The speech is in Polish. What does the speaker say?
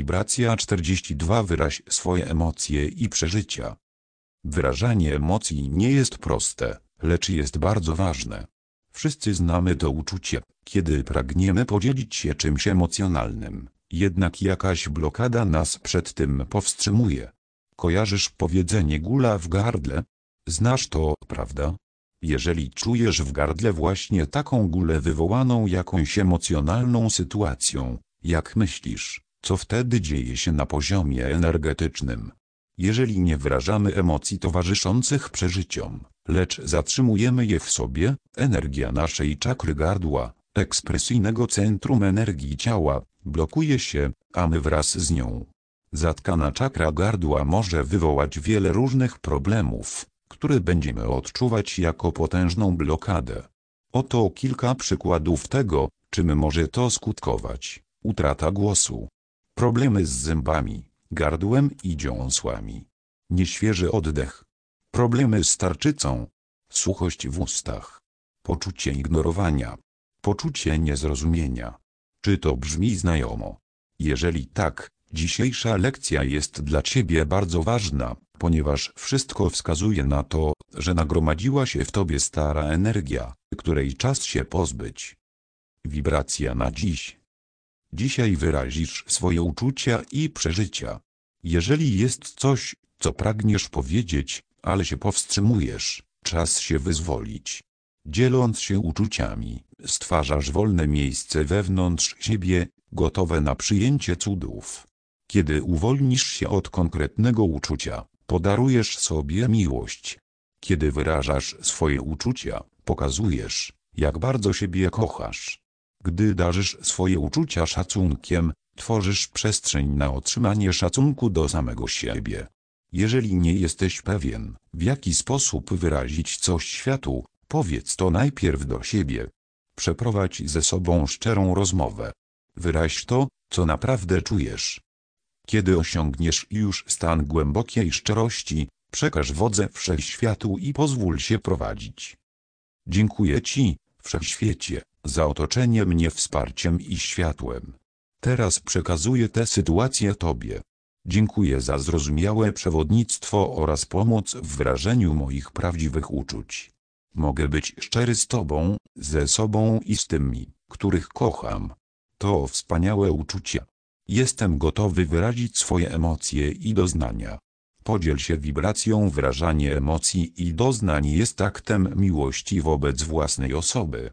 Wibracja 42 Wyraź swoje emocje i przeżycia. Wyrażanie emocji nie jest proste, lecz jest bardzo ważne. Wszyscy znamy to uczucie, kiedy pragniemy podzielić się czymś emocjonalnym, jednak jakaś blokada nas przed tym powstrzymuje. Kojarzysz powiedzenie gula w gardle? Znasz to, prawda? Jeżeli czujesz w gardle właśnie taką gulę wywołaną jakąś emocjonalną sytuacją, jak myślisz, co wtedy dzieje się na poziomie energetycznym? Jeżeli nie wyrażamy emocji towarzyszących przeżyciom, lecz zatrzymujemy je w sobie, energia naszej czakry gardła, ekspresyjnego centrum energii ciała, blokuje się, a my wraz z nią. Zatkana czakra gardła może wywołać wiele różnych problemów, które będziemy odczuwać jako potężną blokadę. Oto kilka przykładów tego, czym może to skutkować. Utrata głosu. Problemy z zębami, gardłem i dziąsłami. Nieświeży oddech. Problemy z tarczycą. Suchość w ustach. Poczucie ignorowania. Poczucie niezrozumienia. Czy to brzmi znajomo? Jeżeli tak, dzisiejsza lekcja jest dla Ciebie bardzo ważna, ponieważ wszystko wskazuje na to, że nagromadziła się w Tobie stara energia, której czas się pozbyć. Wibracja na dziś. Dzisiaj wyrazisz swoje uczucia i przeżycia. Jeżeli jest coś, co pragniesz powiedzieć, ale się powstrzymujesz, czas się wyzwolić. Dzieląc się uczuciami, stwarzasz wolne miejsce wewnątrz siebie, gotowe na przyjęcie cudów. Kiedy uwolnisz się od konkretnego uczucia, podarujesz sobie miłość. Kiedy wyrażasz swoje uczucia, pokazujesz, jak bardzo siebie kochasz. Gdy darzysz swoje uczucia szacunkiem, tworzysz przestrzeń na otrzymanie szacunku do samego siebie. Jeżeli nie jesteś pewien, w jaki sposób wyrazić coś światu, powiedz to najpierw do siebie. Przeprowadź ze sobą szczerą rozmowę. Wyraź to, co naprawdę czujesz. Kiedy osiągniesz już stan głębokiej szczerości, przekaż wodze wszechświatu i pozwól się prowadzić. Dziękuję Ci, wszechświecie, za otoczenie mnie wsparciem i światłem. Teraz przekazuję tę sytuację Tobie. Dziękuję za zrozumiałe przewodnictwo oraz pomoc w wyrażeniu moich prawdziwych uczuć. Mogę być szczery z Tobą, ze sobą i z tymi, których kocham. To wspaniałe uczucie. Jestem gotowy wyrazić swoje emocje i doznania. Podziel się wibracją wyrażanie emocji i doznań jest aktem miłości wobec własnej osoby.